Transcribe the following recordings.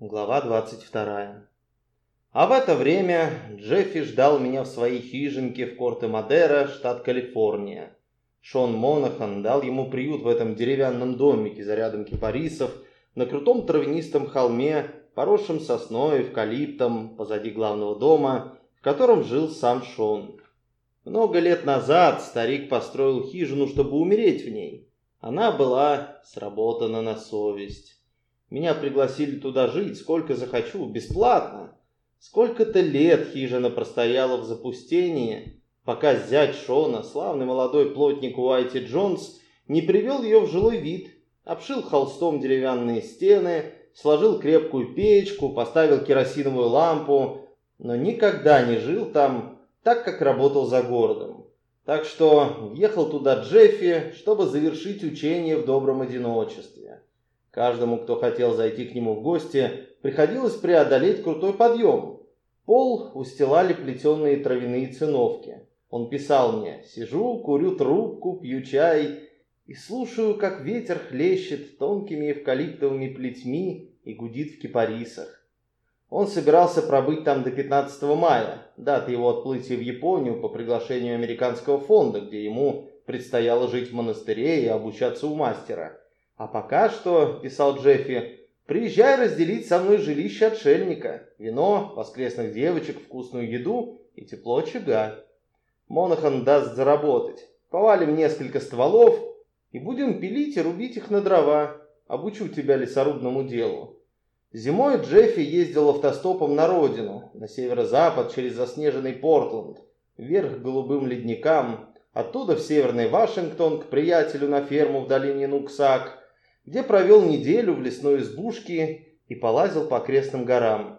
Глава 22. А в это время Джеффи ждал меня в своей хижинке в Корте-Мадера, штат Калифорния. Шон Монахан дал ему приют в этом деревянном домике за рядом кипарисов на крутом травянистом холме, поросшем сосной, эвкалиптом, позади главного дома, в котором жил сам Шон. Много лет назад старик построил хижину, чтобы умереть в ней. Она была сработана на совесть. Меня пригласили туда жить, сколько захочу, бесплатно. Сколько-то лет хижина простояла в запустении, пока зять Шона, славный молодой плотник Уайти Джонс, не привел ее в жилой вид, обшил холстом деревянные стены, сложил крепкую печку, поставил керосиновую лампу, но никогда не жил там так, как работал за городом. Так что ехал туда Джеффи, чтобы завершить учение в добром одиночестве. Каждому, кто хотел зайти к нему в гости, приходилось преодолеть крутой подъем. Пол устилали плетеные травяные циновки. Он писал мне «Сижу, курю трубку, пью чай и слушаю, как ветер хлещет тонкими эвкалиптовыми плетьми и гудит в кипарисах. Он собирался пробыть там до 15 мая, даты его отплытия в Японию по приглашению американского фонда, где ему предстояло жить в монастыре и обучаться у мастера. А пока что, писал Джеффи, приезжай разделить со мной жилище отшельника, вино, воскресных девочек, вкусную еду и тепло очага. Монахан даст заработать. Повалим несколько стволов и будем пилить и рубить их на дрова. Обучу тебя лесорубному делу. Зимой Джеффи ездил автостопом на родину, на северо-запад через заснеженный Портленд, вверх к голубым ледникам, оттуда в северный Вашингтон к приятелю на ферму в долине Нуксак – где провел неделю в лесной избушке и полазил по окрестным горам.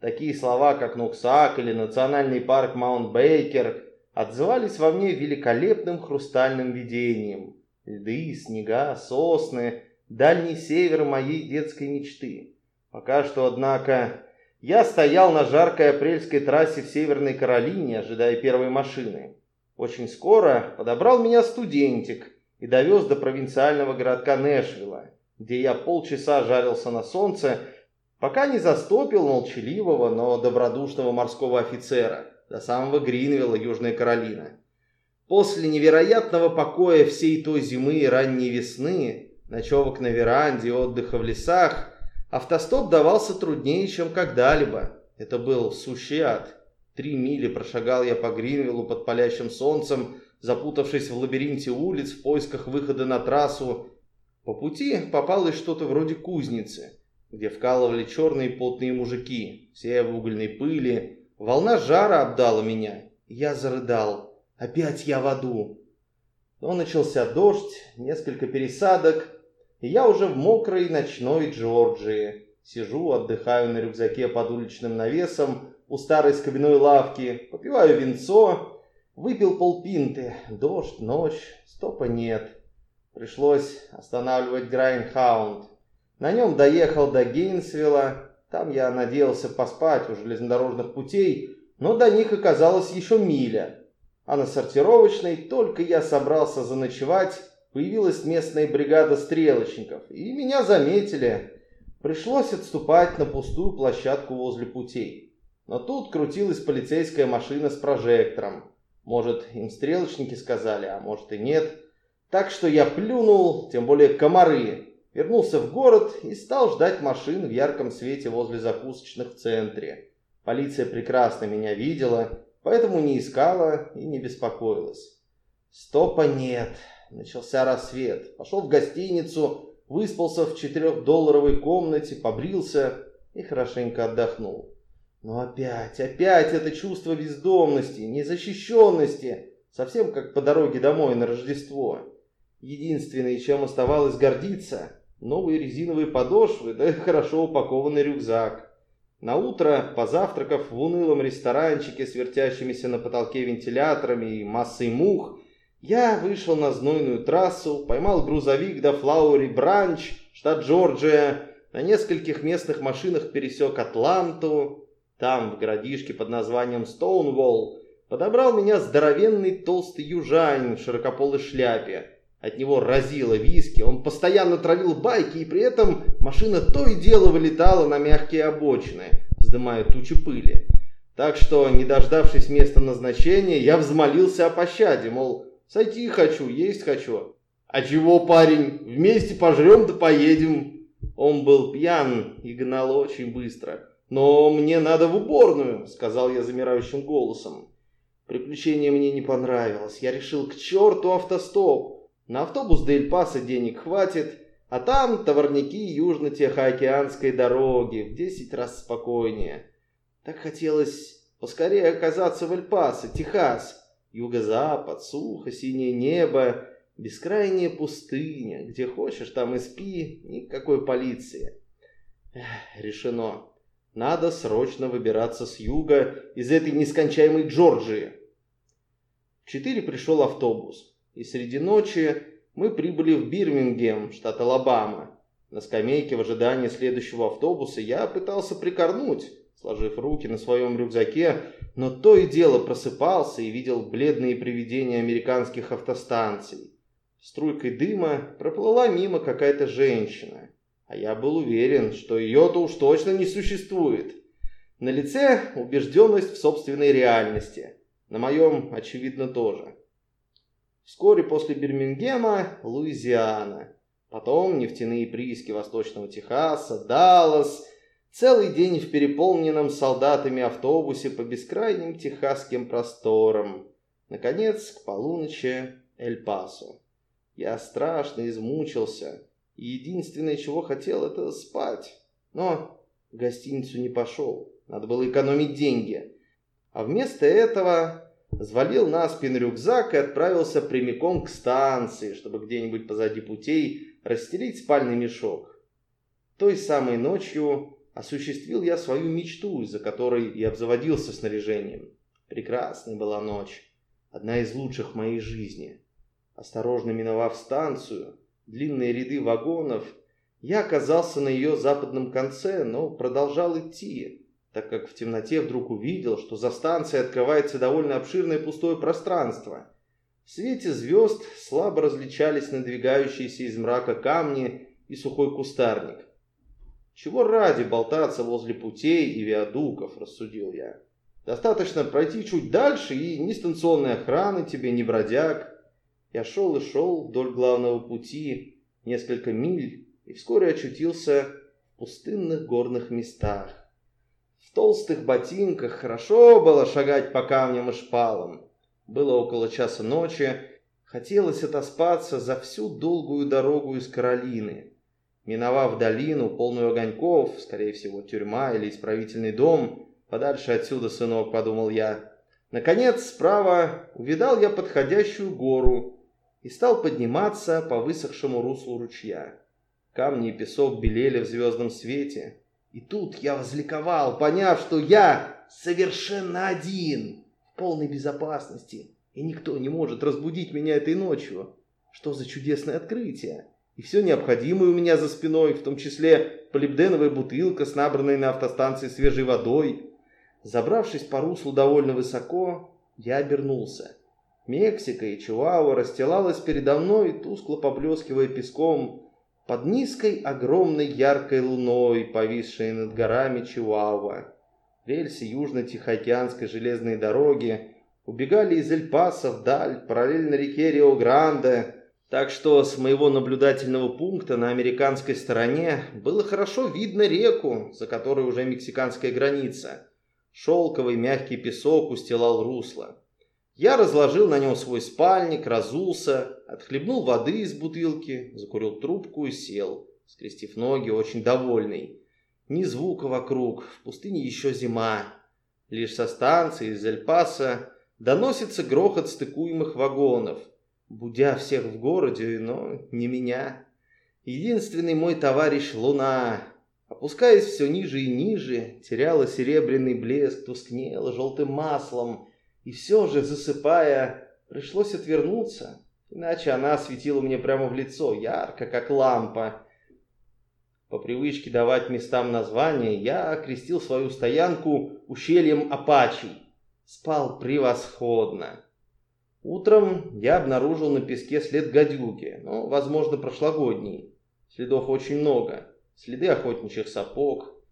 Такие слова, как Нуксак или национальный парк Маунт-Бейкер, отзывались во мне великолепным хрустальным видением. Льды, снега, сосны, дальний север моей детской мечты. Пока что, однако, я стоял на жаркой апрельской трассе в Северной Каролине, ожидая первой машины. Очень скоро подобрал меня студентик – и довез до провинциального городка Нэшвилла, где я полчаса жарился на солнце, пока не застопил молчаливого, но добродушного морского офицера до самого Гринвилла, Южная Каролина. После невероятного покоя всей той зимы и ранней весны, ночевок на веранде, отдыха в лесах, автостоп давался труднее, чем когда-либо. Это был сущий ад. Три мили прошагал я по Гринвиллу под палящим солнцем, запутавшись в лабиринте улиц в поисках выхода на трассу. По пути попалось что-то вроде кузницы, где вкалывали черные потные мужики, все в угольной пыли. Волна жара обдала меня. Я зарыдал. Опять я в аду. Но начался дождь, несколько пересадок, и я уже в мокрой ночной Джорджии. Сижу, отдыхаю на рюкзаке под уличным навесом у старой скобяной лавки, попиваю винцо Выпил полпинты. Дождь, ночь, стопа нет. Пришлось останавливать Грайнхаунд. На нем доехал до Гейнсвилла. Там я надеялся поспать у железнодорожных путей, но до них оказалось еще миля. А на сортировочной только я собрался заночевать, появилась местная бригада стрелочников, и меня заметили. Пришлось отступать на пустую площадку возле путей. Но тут крутилась полицейская машина с прожектором. Может, им стрелочники сказали, а может и нет. Так что я плюнул, тем более комары, вернулся в город и стал ждать машин в ярком свете возле закусочных в центре. Полиция прекрасно меня видела, поэтому не искала и не беспокоилась. Стопа нет. Начался рассвет. Пошел в гостиницу, выспался в четырехдолларовой комнате, побрился и хорошенько отдохнул. Но опять, опять это чувство бездомности, незащищенности, совсем как по дороге домой на Рождество. Единственное, чем оставалось гордиться, новые резиновые подошвы, да хорошо упакованный рюкзак. На утро, позавтракав в унылом ресторанчике с вертящимися на потолке вентиляторами и массой мух, я вышел на знойную трассу, поймал грузовик до Флаури Бранч, штат Джорджия, на нескольких местных машинах пересек Атланту, там, в городишке под названием Стоунволл, подобрал меня здоровенный толстый южанин в широкополой шляпе. От него разило виски, он постоянно травил байки, и при этом машина то и дело вылетала на мягкие обочины, вздымая тучи пыли. Так что, не дождавшись места назначения, я взмолился о пощаде, мол, сойти хочу, есть хочу. А чего, парень, вместе пожрем да поедем. Он был пьян и гнал очень быстро. «Но мне надо в уборную», — сказал я замирающим голосом. Приключение мне не понравилось. Я решил, к черту автостоп. На автобус до Эль-Паса денег хватит, а там товарники Южно-Тихоокеанской дороги в десять раз спокойнее. Так хотелось поскорее оказаться в Эль-Пасо, Техас. Юго-запад, сухо, синее небо, бескрайняя пустыня. Где хочешь, там и спи, никакой полиции. Эх, решено. Надо срочно выбираться с юга из этой нескончаемой Джорджии. В четыре пришел автобус, и среди ночи мы прибыли в Бирмингем, штат Алабама. На скамейке в ожидании следующего автобуса я пытался прикорнуть, сложив руки на своем рюкзаке, но то и дело просыпался и видел бледные привидения американских автостанций. Струйкой дыма проплыла мимо какая-то женщина. А я был уверен, что ее-то уж точно не существует. На лице убежденность в собственной реальности. На моем, очевидно, тоже. Вскоре после Бирмингема – Луизиана. Потом нефтяные прииски Восточного Техаса, Даллас. Целый день в переполненном солдатами автобусе по бескрайним техасским просторам. Наконец, к полуночи Эль-Пасо. Я страшно измучился и единственное, чего хотел, это спать. Но в гостиницу не пошел, надо было экономить деньги. А вместо этого взвалил на спину рюкзак и отправился прямиком к станции, чтобы где-нибудь позади путей расстелить спальный мешок. Той самой ночью осуществил я свою мечту, из-за которой я обзаводился снаряжением. Прекрасной была ночь, одна из лучших в моей жизни. Осторожно миновав станцию, длинные ряды вагонов, я оказался на ее западном конце, но продолжал идти, так как в темноте вдруг увидел, что за станцией открывается довольно обширное пустое пространство. В свете звезд слабо различались надвигающиеся из мрака камни и сухой кустарник. Чего ради болтаться возле путей и виадуков, рассудил я. Достаточно пройти чуть дальше, и ни станционной охраны тебе, ни бродяг. Я шел и шел вдоль главного пути несколько миль и вскоре очутился в пустынных горных местах. В толстых ботинках хорошо было шагать по камням и шпалам. Было около часа ночи, хотелось отоспаться за всю долгую дорогу из Каролины. Миновав долину, полную огоньков, скорее всего, тюрьма или исправительный дом, подальше отсюда, сынок, подумал я. Наконец, справа увидал я подходящую гору, и стал подниматься по высохшему руслу ручья. Камни и песок белели в звездном свете. И тут я возликовал, поняв, что я совершенно один, в полной безопасности, и никто не может разбудить меня этой ночью. Что за чудесное открытие! И все необходимое у меня за спиной, в том числе полибденовая бутылка с набранной на автостанции свежей водой. Забравшись по руслу довольно высоко, я обернулся. Мексика и Чуауа расстилалась передо мной, тускло поблескивая песком, под низкой огромной яркой луной, повисшей над горами Чуауа. Рельсы Южно-Тихоокеанской железной дороги убегали из Эль-Паса вдаль, параллельно реке Рио-Гранде, так что с моего наблюдательного пункта на американской стороне было хорошо видно реку, за которой уже мексиканская граница. Шелковый мягкий песок устилал русло. Я разложил на нем свой спальник, разулся, отхлебнул воды из бутылки, закурил трубку и сел, скрестив ноги, очень довольный. Ни звука вокруг, в пустыне еще зима. Лишь со станции из Эль-Паса доносится грохот стыкуемых вагонов, будя всех в городе, но не меня. Единственный мой товарищ — Луна. Опускаясь все ниже и ниже, теряла серебряный блеск, тускнела желтым маслом — и все же, засыпая, пришлось отвернуться, иначе она светила мне прямо в лицо, ярко, как лампа. По привычке давать местам названия, я окрестил свою стоянку ущельем Апачий. Спал превосходно. Утром я обнаружил на песке след гадюки, ну, возможно, прошлогодний. Следов очень много. Следы охотничьих сапог.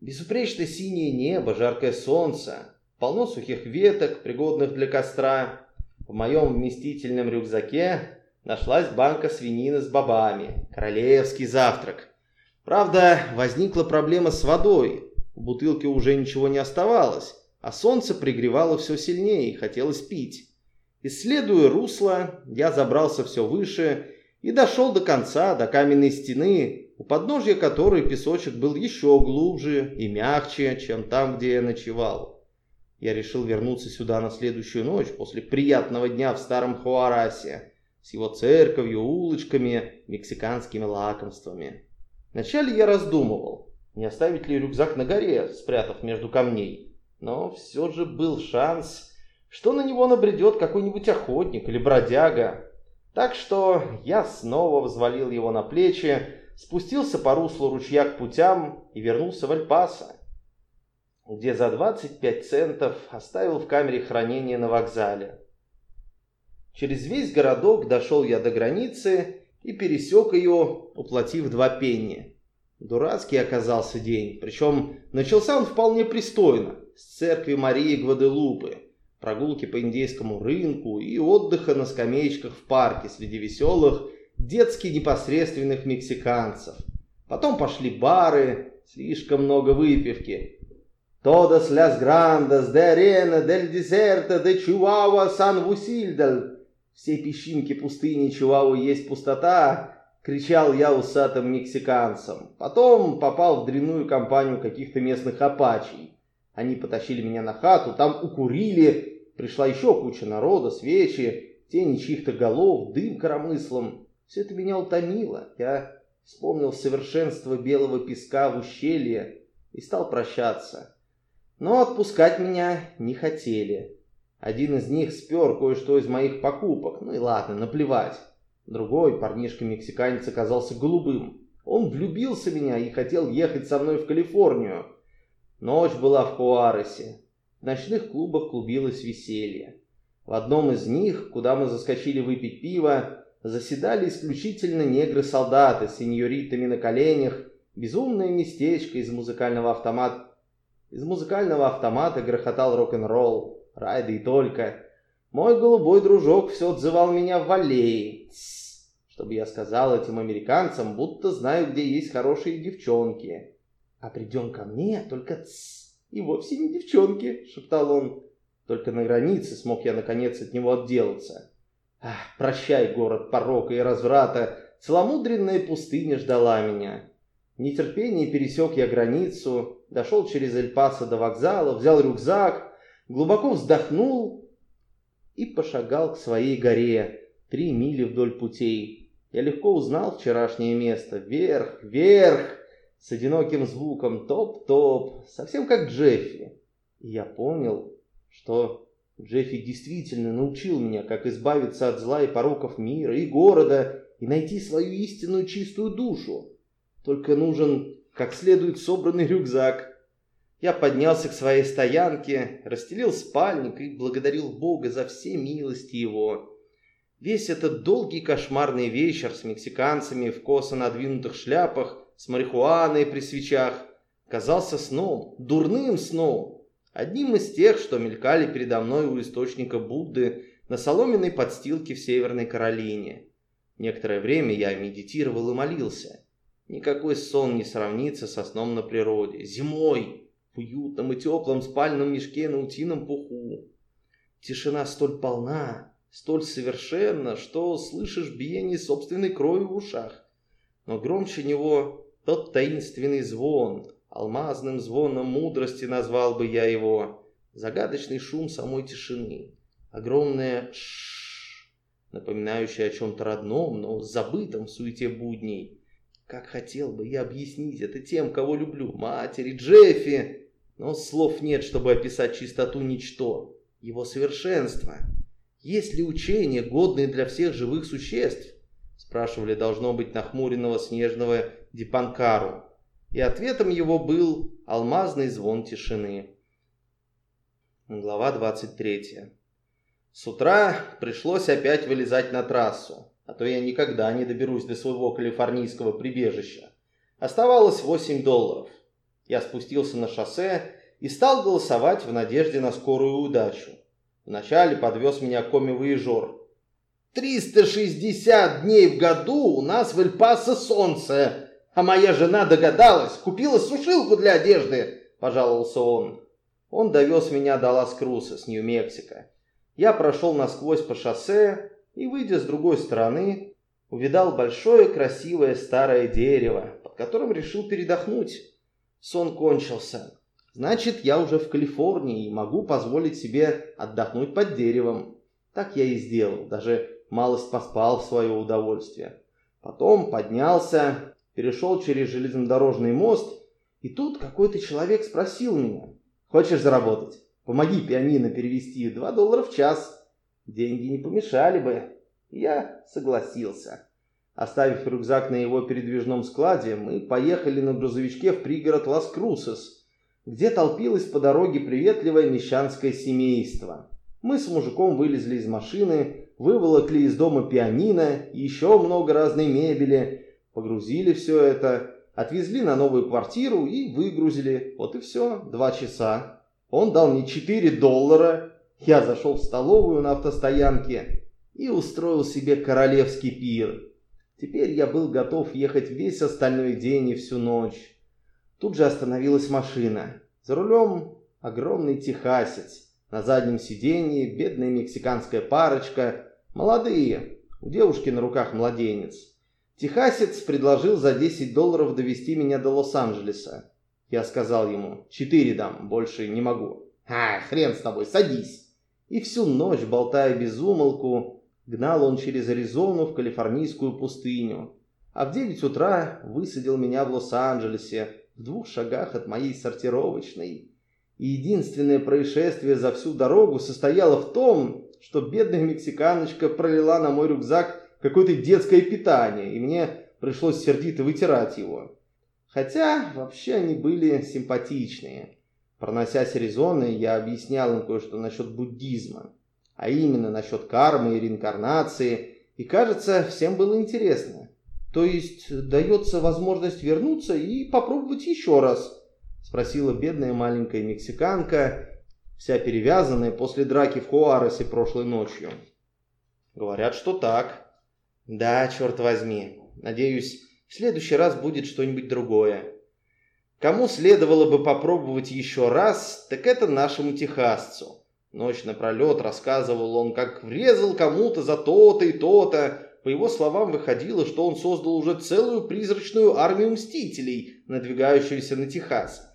Безупречно синее небо, жаркое солнце. Полно сухих веток, пригодных для костра. В моем вместительном рюкзаке нашлась банка свинины с бобами. Королевский завтрак. Правда, возникла проблема с водой. В бутылке уже ничего не оставалось, а солнце пригревало все сильнее и хотелось пить. Исследуя русло, я забрался все выше и дошел до конца, до каменной стены, у подножья которой песочек был еще глубже и мягче, чем там, где я ночевал. Я решил вернуться сюда на следующую ночь после приятного дня в старом Хуарасе с его церковью, улочками, мексиканскими лакомствами. Вначале я раздумывал, не оставить ли рюкзак на горе, спрятав между камней. Но все же был шанс, что на него набредет какой-нибудь охотник или бродяга. Так что я снова взвалил его на плечи, спустился по руслу ручья к путям и вернулся в Альпасо, где за 25 центов оставил в камере хранения на вокзале. Через весь городок дошел я до границы и пересек ее, уплатив два пенни. Дурацкий оказался день, причем начался он вполне пристойно, с церкви Марии Гваделупы, прогулки по индейскому рынку и отдыха на скамеечках в парке среди веселых, детски непосредственных мексиканцев. Потом пошли бары, слишком много выпивки. «Todas las grandes de arena del desierto de Chihuahua San Вусильдаль» все песчинки пустыни Чуау есть пустота, кричал я усатым мексиканцам. Потом попал в дрянную компанию каких-то местных апачей. Они потащили меня на хату, там укурили, пришла еще куча народа, свечи, тени чьих-то голов, дым коромыслом. Все это меня утомило. Я вспомнил совершенство белого песка в ущелье и стал прощаться. Но отпускать меня не хотели. Один из них спер кое-что из моих покупок. Ну и ладно, наплевать. Другой, парнишка-мексиканец, оказался голубым. Он влюбился в меня и хотел ехать со мной в Калифорнию. Ночь была в Хуаресе. В ночных клубах клубилось веселье. В одном из них, куда мы заскочили выпить пиво, заседали исключительно негры-солдаты с сеньоритами на коленях, безумное местечко из музыкального автомата. Из музыкального автомата грохотал рок-н-ролл. Райда и только. Мой голубой дружок все отзывал меня в аллее. Чтобы я сказал этим американцам, будто знаю, где есть хорошие девчонки. А придем ко мне, только тс, и вовсе не девчонки, шептал он. Только на границе смог я наконец от него отделаться. Ах, прощай, город порока и разврата, целомудренная пустыня ждала меня. В нетерпении пересек я границу, дошел через Эль-Пасо до вокзала, взял рюкзак, глубоко вздохнул и пошагал к своей горе, три мили вдоль путей. Я легко узнал вчерашнее место. Вверх, вверх, с одиноким звуком топ-топ, совсем как Джеффи. И я понял, что Джеффи действительно научил меня, как избавиться от зла и пороков мира и города и найти свою истинную чистую душу. Только нужен как следует собранный рюкзак, я поднялся к своей стоянке, расстелил спальник и благодарил Бога за все милости Его. Весь этот долгий кошмарный вечер с мексиканцами в косо надвинутых шляпах, с марихуаной при свечах, казался сном, дурным сном, одним из тех, что мелькали передо мной у источника Будды на соломенной подстилке в Северной Каролине. Некоторое время я медитировал и молился. Никакой сон не сравнится со сном на природе. Зимой, в уютном и теплом спальном мешке на утином пуху. Тишина столь полна, столь совершенна, что слышишь биение собственной крови в ушах. Но громче него тот таинственный звон, алмазным звоном мудрости назвал бы я его, загадочный шум самой тишины, огромное шш, напоминающее о чем-то родном, но забытом в суете будней. Как хотел бы я объяснить это тем, кого люблю, матери, Джеффи, но слов нет, чтобы описать чистоту ничто, его совершенство. Есть ли учения, годные для всех живых существ? Спрашивали, должно быть, нахмуренного снежного Дипанкару. И ответом его был алмазный звон тишины. Глава 23. С утра пришлось опять вылезать на трассу, а то я никогда не доберусь до своего калифорнийского прибежища. Оставалось 8 долларов. Я спустился на шоссе и стал голосовать в надежде на скорую удачу. Вначале подвез меня коми-выезжор. «360 дней в году у нас в Эль-Пасо солнце, а моя жена догадалась, купила сушилку для одежды», – пожаловался он. Он довез меня до Лас-Круса с Нью-Мексико. Я прошел насквозь по шоссе и, выйдя с другой стороны, увидал большое красивое старое дерево, под которым решил передохнуть. Сон кончился. Значит, я уже в Калифорнии и могу позволить себе отдохнуть под деревом. Так я и сделал, даже малость поспал в свое удовольствие. Потом поднялся, перешел через железнодорожный мост, и тут какой-то человек спросил меня, «Хочешь заработать? Помоги пианино перевести два доллара в час. Деньги не помешали бы». Я согласился. Оставив рюкзак на его передвижном складе, мы поехали на грузовичке в пригород Лас-Крусес, где толпилось по дороге приветливое мещанское семейство. Мы с мужиком вылезли из машины, выволокли из дома пианино и еще много разной мебели, погрузили все это, отвезли на новую квартиру и выгрузили. Вот и все, два часа. Он дал мне 4 доллара, я зашел в столовую на автостоянке и устроил себе королевский пир. Теперь я был готов ехать весь остальной день и всю ночь. Тут же остановилась машина. За рулем огромный техасец. На заднем сиденье бедная мексиканская парочка. Молодые. У девушки на руках младенец. Техасец предложил за 10 долларов довести меня до Лос-Анджелеса. Я сказал ему, четыре дам, больше не могу. А, хрен с тобой, садись. И всю ночь, болтая без умолку, Гнал он через Аризону в калифорнийскую пустыню. А в 9 утра высадил меня в Лос-Анджелесе, в двух шагах от моей сортировочной. И единственное происшествие за всю дорогу состояло в том, что бедная мексиканочка пролила на мой рюкзак какое-то детское питание, и мне пришлось сердито вытирать его. Хотя вообще они были симпатичные. Проносясь Аризоной, я объяснял им кое-что насчет буддизма а именно насчет кармы и реинкарнации, и кажется, всем было интересно. То есть дается возможность вернуться и попробовать еще раз, спросила бедная маленькая мексиканка, вся перевязанная после драки в Хуаресе прошлой ночью. Говорят, что так. Да, черт возьми. Надеюсь, в следующий раз будет что-нибудь другое. Кому следовало бы попробовать еще раз, так это нашему техасцу. Ночь напролет рассказывал он, как врезал кому-то за то-то и то-то. По его словам, выходило, что он создал уже целую призрачную армию мстителей, надвигающуюся на Техас.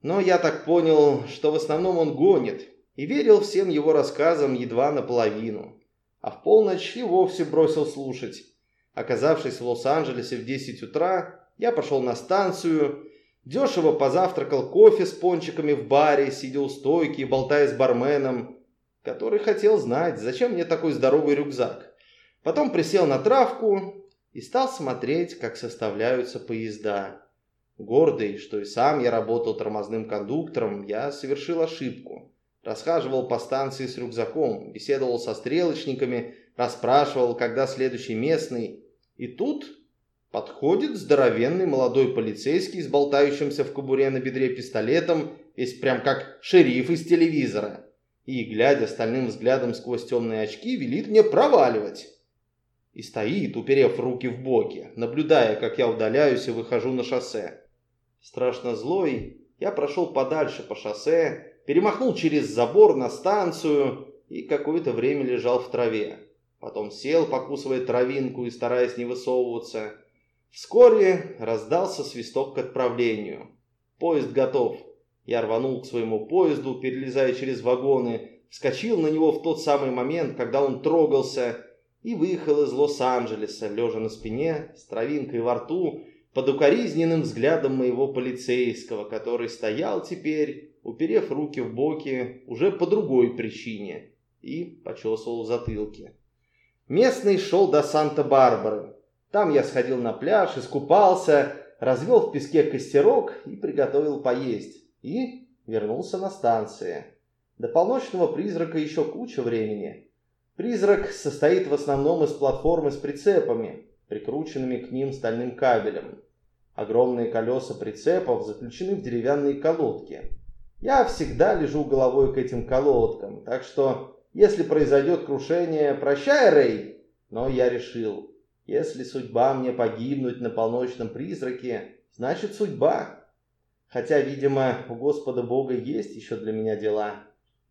Но я так понял, что в основном он гонит, и верил всем его рассказам едва наполовину. А в полночь и вовсе бросил слушать. Оказавшись в Лос-Анджелесе в 10 утра, я пошел на станцию Дешево позавтракал кофе с пончиками в баре, сидя у стойки, болтая с барменом, который хотел знать, зачем мне такой здоровый рюкзак. Потом присел на травку и стал смотреть, как составляются поезда. Гордый, что и сам я работал тормозным кондуктором, я совершил ошибку. Расхаживал по станции с рюкзаком, беседовал со стрелочниками, расспрашивал, когда следующий местный. И тут Подходит здоровенный молодой полицейский с болтающимся в кобуре на бедре пистолетом, весь прям как шериф из телевизора. И, глядя стальным взглядом сквозь темные очки, велит мне проваливать. И стоит, уперев руки в боки, наблюдая, как я удаляюсь и выхожу на шоссе. Страшно злой, я прошел подальше по шоссе, перемахнул через забор на станцию и какое-то время лежал в траве. Потом сел, покусывая травинку и стараясь не высовываться. Вскоре раздался свисток к отправлению. Поезд готов. Я рванул к своему поезду, перелезая через вагоны, вскочил на него в тот самый момент, когда он трогался, и выехал из Лос-Анджелеса, лежа на спине, с травинкой во рту, под укоризненным взглядом моего полицейского, который стоял теперь, уперев руки в боки, уже по другой причине, и почесывал затылки. Местный шел до Санта-Барбары, там я сходил на пляж, искупался, развел в песке костерок и приготовил поесть. И вернулся на станции. До полночного призрака еще куча времени. Призрак состоит в основном из платформы с прицепами, прикрученными к ним стальным кабелем. Огромные колеса прицепов заключены в деревянные колодки. Я всегда лежу головой к этим колодкам, так что, если произойдет крушение, прощай, Рэй, но я решил, если судьба мне погибнуть на полночном призраке, значит судьба. Хотя, видимо, у Господа Бога есть еще для меня дела.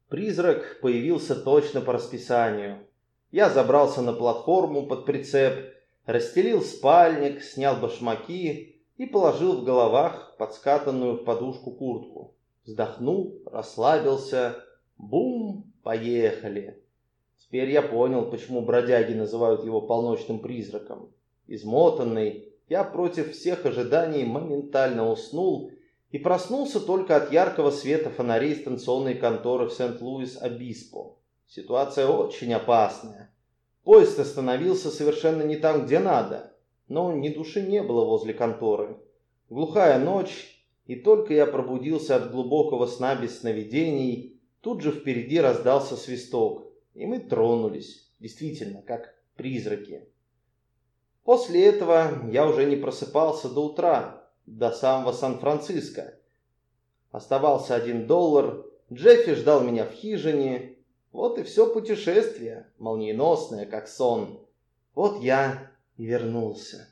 Призрак появился точно по расписанию. Я забрался на платформу под прицеп, расстелил спальник, снял башмаки и положил в головах подскатанную в подушку куртку. Вздохнул, расслабился. Бум, поехали. Теперь я понял, почему бродяги называют его полночным призраком. Измотанный, я против всех ожиданий моментально уснул и проснулся только от яркого света фонарей станционной конторы в Сент-Луис-Обиспо. Ситуация очень опасная. Поезд остановился совершенно не там, где надо, но ни души не было возле конторы. Глухая ночь, и только я пробудился от глубокого сна без сновидений, тут же впереди раздался свисток, и мы тронулись, действительно, как призраки. После этого я уже не просыпался до утра, до самого Сан-Франциско. Оставался один доллар, Джеффи ждал меня в хижине. Вот и все путешествие, молниеносное, как сон. Вот я и вернулся.